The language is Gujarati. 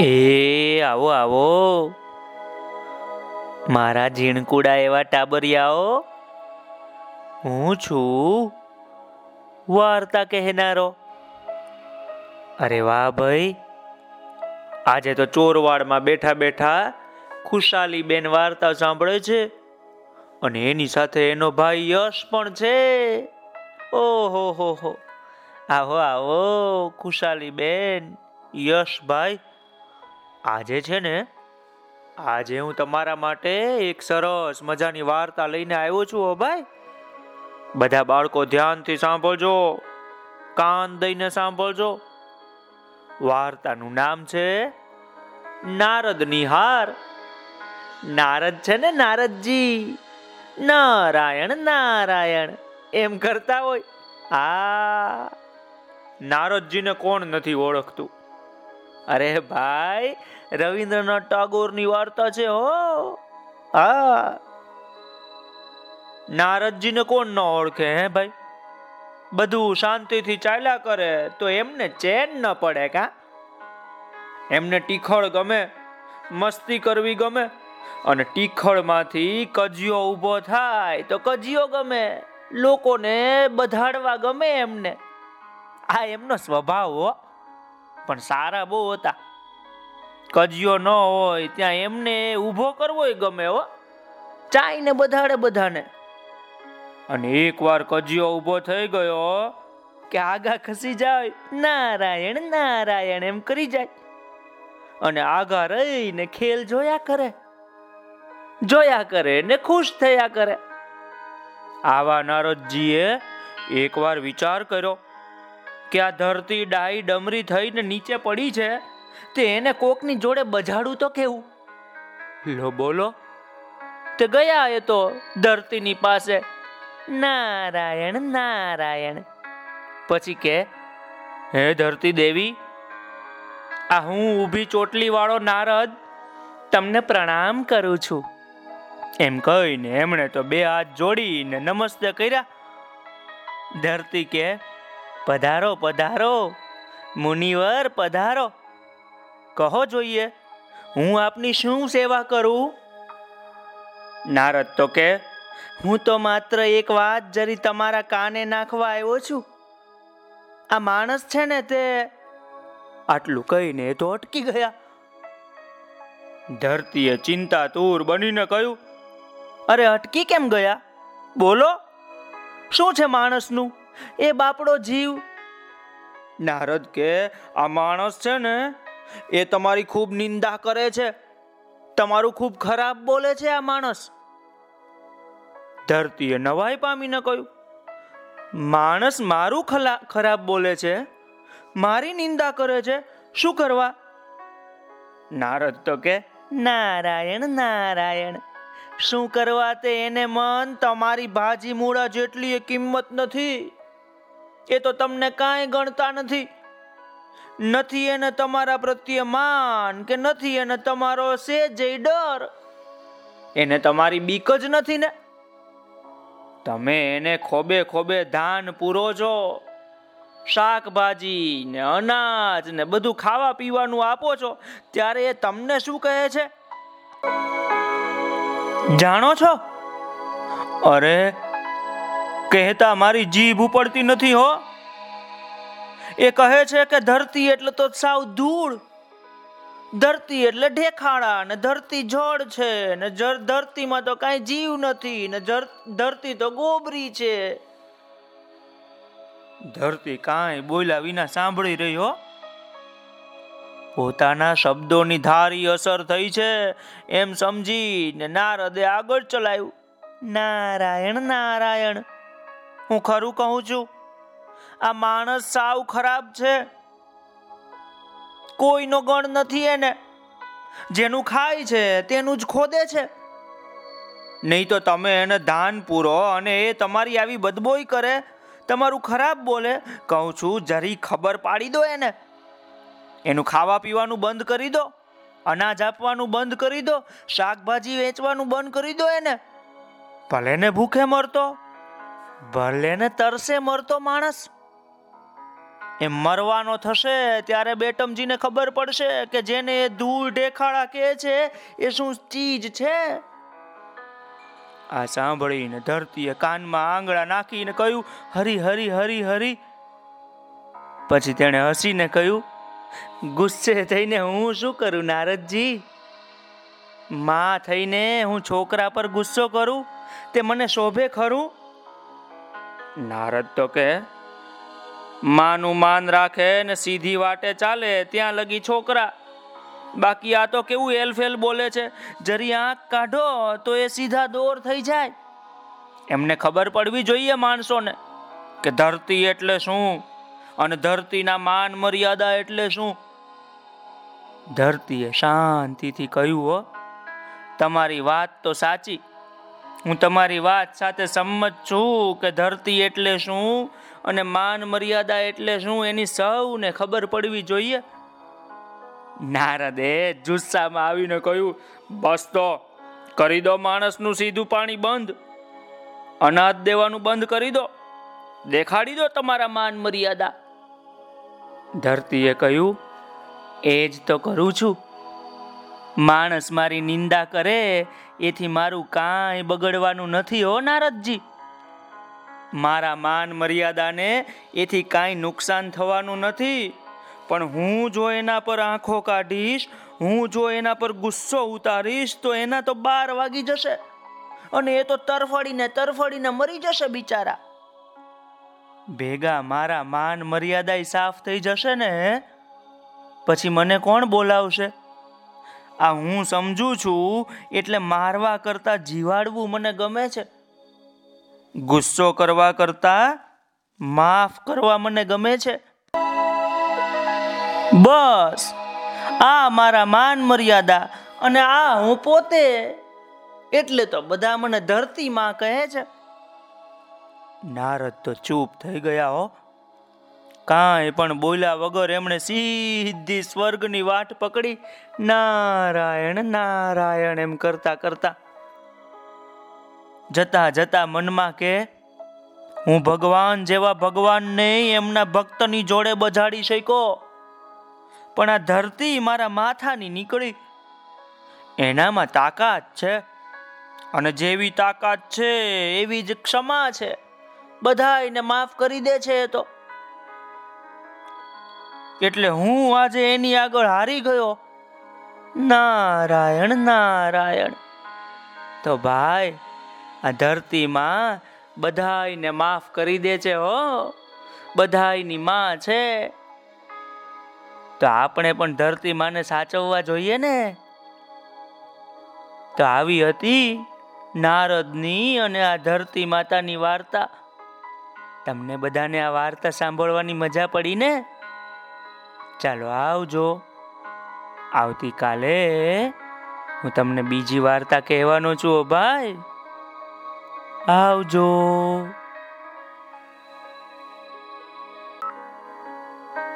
એ, આવો આવો. મારા ઝીણકુડા એવા ટાબરિયાઓ, હું છું વાર્તા કહેનારો. અરે વાહ ભાઈ, આજે તો ચોરવાડમાં બેઠા બેઠા ખુશાલી બેન વાર્તા સાંભળે છે અને એની સાથે એનો ભાઈ યશ પણ છે. ઓહો, હો હો. આવો આવો ખુશાલી બેન યશભાઈ આજે છે ને, આજે હું તમારા માટે એક સરસ મજાની વાર્તા લઈને આવ્યો છું હો ભાઈ. બધા બાળકો ધ્યાનથી સાંભળજો, કાન દઈને સાંભળજો. વાર્તાનું નામ છે નારદની હાર નારદ છે ને નારદજી. નારાયણ નારાયણ, એમ કરતા હોય. આ, નારદજીને કોણ નથી ઓળખતું? અરે ભાઈ રવિન્દ્રનાથ ટાગોરની વાર્તા છે હો. હા. નારદજીને કોણ ન ઓળખે હે ભાઈ? બધું શાંતિથી ચાલ્યા કરે તો એમને ચેન ન પડે કા? એમને ટીખળ ગમે, મસ્તી કરવી ગમે અને ટીખળમાંથી કજિયો ઊભો થાય તો કજિયો ગમે, લોકોને બધાડવા ગમે એમને. આ એમનો સ્વભાવ હો. પણ સારા બહુ હતા. કજિયો ન હોય, ત્યાં એમને ઊભો કરવો ગમે હો. ચાઈને બધાડે બધાને. અને એકવાર કજિયો ઊભો થઈ ગયો, કે આગા ખસી જાય, નારાયણ નારાયણ એમ કરી જાય. અને આગા રહીને ખેલ જોયા કરે. જોયા કરે ને ખુશ થયા કરે. આવા નારદજીએ એકવાર વિચાર કર્યો કે આ ધરતી ડાઈ ડમરી થઈને નીચે પડી છે, તે એને કોકની જોડે બજાડું તો કેવું? લો બોલો. તે ગયા એ તો ધરતીની પાસે. નારાયણ નારાયણ. પછી કે, હે ધરતી દેવી, આ હું ઊભી ચોટલી વાળો નારદ તમને પ્રણામ કરું છું. એમ કહીને એમણે તો બે હાથ જોડીને નમસ્તે કર્યા. ધરતી કે પધારો પધારો. મુનિવર, પધારો. કહો જોઈએ, હું આપની શું સેવા કરું? નારદ તો કે, હું તો માત્ર એક વાત જરી તમારા કાને નાખવા આવ્યો છું. આ માણસ છે ને તે આટલું કહીને તો અટકી ગયા. ધરતીએ ચિંતા તૂર બનીને કહ્યું, અરે, અટકી કેમ ગયા? બોલો, શું છે માણસનું? એ બાપડો જીવ. નારદ કે, આ માણસ છે ને, એ તમારી ખૂબ નિંદા કરે છે. તમારું ખૂબ ખરાબ બોલે છે આ માણસ. ધરતીએ નવાઈ પામીને કહ્યું. માણસ મારું ખરાબ બોલે છે, મારી નિંદા કરે છે, શું કરવા? નારદ તો કે, નારાયણ નારાયણ, શું કરવા તે એને મન? તમારી ભાજી મૂળા જેટલી કિંમત નથી. એ તો તમને કાંઈ ગણતા નથી. નથી એને તમારા પ્રત્યે માન કે નથી એને તમારો સેજ ડર. એને તમારી બીક જ નથી ને. તમે એને ખોબે ખોબે ધાન પૂરો છો. શાકભાજી ને અનાજ ને બધું ખાવા પીવાનું આપો છો, ત્યારે એ તમને શું કહે છે? જાણો છો? અરે કહેતા મારી જીભ ઉપડતી નથી હો. એ કહે છે કે ધરતી એટલે તો સાવ ધૂળ. ધરતી એટલે ઢેખાડા ને ધરતી જળ છે ને ધરતીમાં તો કાંઈ જીવ નથી ને ધરતી તો ગોબરી છે. ધરતી કાંઈ બોલ્યા વિના સાંભળી રહી હો. પોતાના શબ્દોની ધારી અસર થઈ છે એમ સમજી નારદે આગળ ચલાવ્યું. નારાયણ નારાયણ. હું ખરું કહું છું? આ માણસ સાવ ખરાબ છે. કોઈનો ગણ નથી એને. જેનું ખાય છે, તેનું જ ખોદે છે. નહીં તો તમે એને ધાન પૂરો અને એ તમારી આવી બદબોઈ કરે, તમારું ખરાબ બોલે. કહું છું, જરી ખબર પાડી દો એને. એનું ખાવા પીવાનું બંધ કરી દો, અનાજ આપવાનું બંધ કરી દો, શાકભાજી વેચવાનું બંધ કરી દો એને. ભલે ને ભૂખે મરતો. ભલે ને તરસે મરતો માણસ. એ મરવાનો થશે ત્યારે બેટમજીને ખબર પડશે કે જેને એ ધૂળ ઢેખાડા કહે છે, એ શું ચીજ છે? આ સાંભળીને ધરતીએ કાનમાં આંગળા નાખીને કહ્યું, હરી હરી હરી હરી. પછી તેણે હસીને કહ્યું, ગુસ્સે થઈને હું શું કરું નારદજી? માં થઈને હું છોકરા પર ગુસ્સો કરું? તે મને શોભે ખરું? નારદ તો કે માનું માન રાખે ને સીધી વાટે ચાલે, ત્યાં લગી છોકરા. બાકી આ તો કેવું એલફેલ બોલે છે, જરી આંખ કાઢો તો એ સીધા દોર થઈ જાય. એમને ખબર પડવી જોઈએ માણસોને કે ધરતી એટલે શું અને ધરતીના માન મર્યાદા એટલે શું. ધરતીએ શાંતિથી કહ્યું, હો, તમારી વાત તો સાચી હું તમારી વાત સાથે સંમત છું કે ધરતી એટલે શું અને માન મર્યાદા એટલે શું એની સૌને ખબર પડવી જોઈએ? નારદે જુસ્સામાં આવીને કહ્યું, બસ તો, કરી દો માણસનું સીધું પાણી બંધ. અનાજ દેવાનું બંધ કરી દો. દેખાડી દો તમારા માન મર્યાદા. ધરતીએ કહ્યું, એ જ તો કરું છું. માણસ મારી નિંદા કરે એથી મારું કાંઈ બગડવાનું નથી, હો નારદજી. મારા માન મર્યાદાને એથી કાંઈ નુકસાન થવાનું નથી, પણ હું જો એના પર આંખો કાઢીશ, હું જો એના પર ગુસ્સો ઉતારીશ, તો એના તો બાર વાગી જશે. અને એ તો તરફડીને તરફડીને મરી જશે બિચારા. ભેગા મારા માન મર્યાદા સાફ થઈ જશે ને? પછી મને કોણ બોલાવશે? આ હું સમજુ છું એટલે મારવા કરતા જીવાડવું મને ગમે છે. ગુસ્સો કરવા કરતા માફ કરવા મને ગમે છે. બસ, આ મારા માન મર્યાદા અને આ હું પોતે એટલે તો બધા મને ધરતી માં કહે છે. નારદ તો ચૂપ થઈ ગયા હો. કાંઈ પણ બોલ્યા વગર એમણે સીધી સ્વર્ગની વાટ પકડી. નારાયણ નારાયણ એમ કરતા કરતા જતા જતા મનમાં કે, હું ભગવાન જેવા ભગવાનને એમના ભક્તની જોડે બજાડી શક્યો. પણ આ ધરતી મારા માથાની નીકળી. એનામાં તાકાત છે. અને જેવી તાકાત છે, એવી જ ક્ષમા છે. બધાને માફ કરી દે છે એ તો. એટલે હું આજે એની આગળ હારી ગયો? નારાયણ નારાયણ. તો ભાઈ, આ ધરતીમાં બધાને માફ કરી દે છે હો. બધાની માં છે. તો આપણે પણ ધરતી માને સાચવવા જોઈએ ને? તો આવી હતી નારદની અને આ ધરતી માતાની વાર્તા. તમને બધાને આ વાર્તા સાંભળવાની મજા પડી ને? ચાલો આવજો. આવતીકાલે હું તમને બીજી વાર્તા કહેવાનો છું ભાઈ. આવજો.